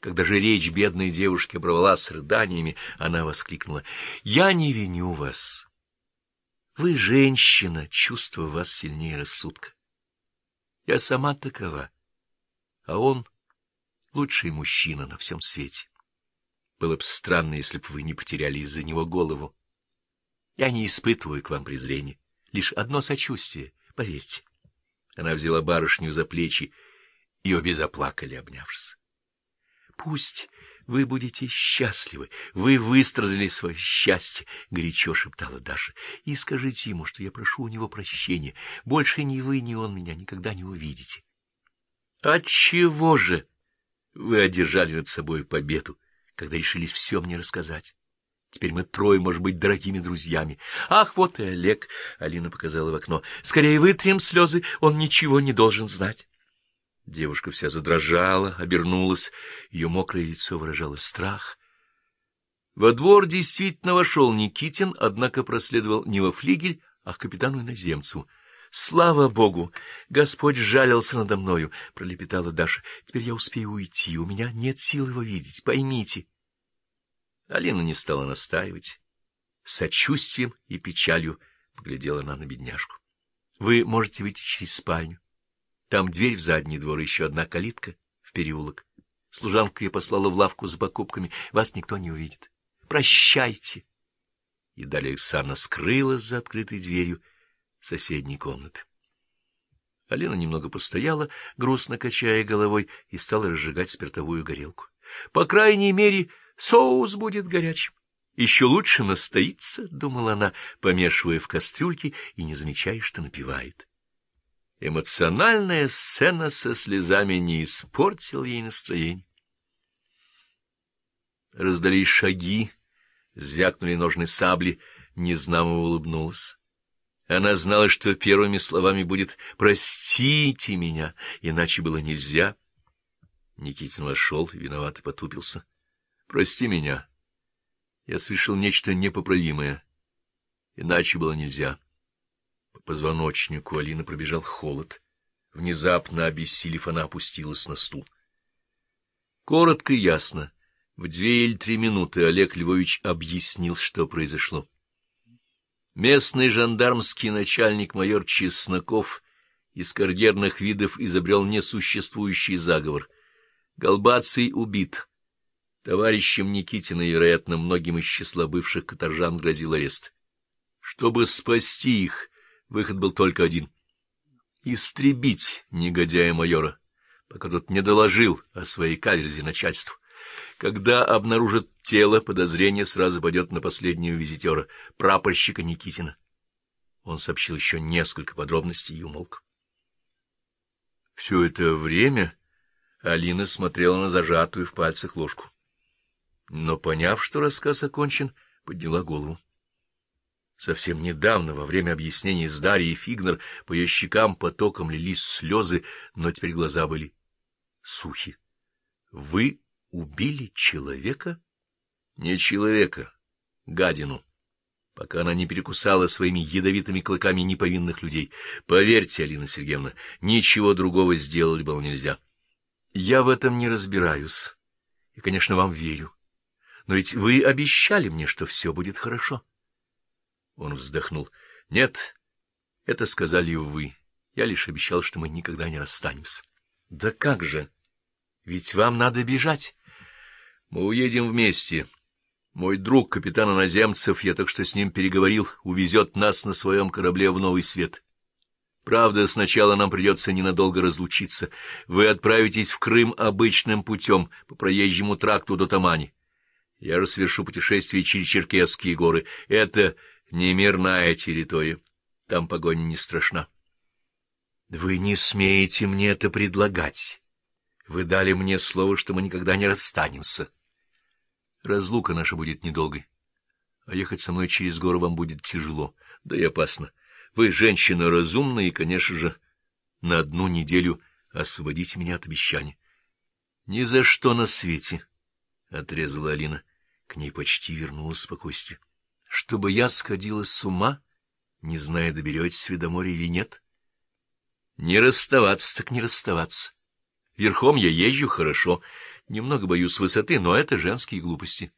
Когда же речь бедной девушки оборвалась рыданиями, она воскликнула. — Я не виню вас. Вы женщина, чувство вас сильнее рассудка. Я сама такова, а он — лучший мужчина на всем свете. Было бы странно, если бы вы не потеряли из-за него голову. Я не испытываю к вам презрения, лишь одно сочувствие, поверьте. Она взяла барышню за плечи, и обе заплакали, обнявшись. Пусть вы будете счастливы, вы выстразили свое счастье, — горячо шептала Даша, — и скажите ему, что я прошу у него прощения. Больше ни вы, ни он меня никогда не увидите. — Отчего же вы одержали над собой победу, когда решились все мне рассказать? Теперь мы трое, может быть, дорогими друзьями. Ах, вот и Олег! — Алина показала в окно. — Скорее вытрем слезы, он ничего не должен знать. Девушка вся задрожала, обернулась, ее мокрое лицо выражало страх. Во двор действительно вошел Никитин, однако проследовал не во флигель, а к капитану иноземцу. — Слава Богу! Господь жалился надо мною, — пролепетала Даша. — Теперь я успею уйти, у меня нет сил его видеть, поймите. Алина не стала настаивать. Сочувствием и печалью поглядела она на бедняжку. — Вы можете выйти через спальню. Там дверь в задний двор, еще одна калитка в переулок. Служанку я послала в лавку с покупками. Вас никто не увидит. Прощайте. И далее Оксана скрылась за открытой дверью соседней комнаты. Алина немного постояла, грустно качая головой, и стала разжигать спиртовую горелку. По крайней мере, соус будет горячим. Еще лучше настоится, — думала она, помешивая в кастрюльке и не замечая, что напивает. Эмоциональная сцена со слезами не испортила ей настроение. Раздались шаги, звякнули ножны сабли, незнамо улыбнулась. Она знала, что первыми словами будет «Простите меня», иначе было нельзя. Никитин вошел, виновато потупился. «Прости меня. Я совершил нечто непоправимое. Иначе было нельзя». По позвоночнику Алины пробежал холод. Внезапно, обессилев, она опустилась на стул. Коротко и ясно. В две или три минуты Олег Львович объяснил, что произошло. Местный жандармский начальник майор Чесноков из карьерных видов изобрел несуществующий заговор. Голбаций убит. Товарищам Никитина вероятно, многим из числа бывших каторжан грозил арест. Чтобы спасти их, Выход был только один — истребить негодяя майора, пока тот не доложил о своей каверзе начальству. Когда обнаружат тело, подозрение сразу пойдет на последнего визитера, прапорщика Никитина. Он сообщил еще несколько подробностей и умолк. Все это время Алина смотрела на зажатую в пальцах ложку. Но, поняв, что рассказ окончен, подняла голову. Совсем недавно, во время объяснений с Дарьей Фигнер, по ее щекам потоком лились слезы, но теперь глаза были сухи. — Вы убили человека? — Не человека, гадину, пока она не перекусала своими ядовитыми клыками неповинных людей. Поверьте, Алина Сергеевна, ничего другого сделать было нельзя. Я в этом не разбираюсь и, конечно, вам верю. Но ведь вы обещали мне, что все будет хорошо. — он вздохнул. — Нет, это сказали вы. Я лишь обещал, что мы никогда не расстанемся. — Да как же? Ведь вам надо бежать. Мы уедем вместе. Мой друг, капитан иноземцев, я так что с ним переговорил, увезет нас на своем корабле в новый свет. Правда, сначала нам придется ненадолго разлучиться. Вы отправитесь в Крым обычным путем, по проезжему тракту до Тамани. Я же совершу путешествие через Черкесские горы. Это Немирная территория. Там погоня не страшна. Вы не смеете мне это предлагать. Вы дали мне слово, что мы никогда не расстанемся. Разлука наша будет недолгой. А ехать со мной через горы вам будет тяжело, да и опасно. Вы женщина разумная и, конечно же, на одну неделю освободите меня от обещания. — Ни за что на свете, — отрезала Алина. К ней почти вернулось спокойствие. Чтобы я сходила с ума, не зная, доберетесь вы до моря или нет? Не расставаться, так не расставаться. Верхом я езжу хорошо. Немного боюсь высоты, но это женские глупости.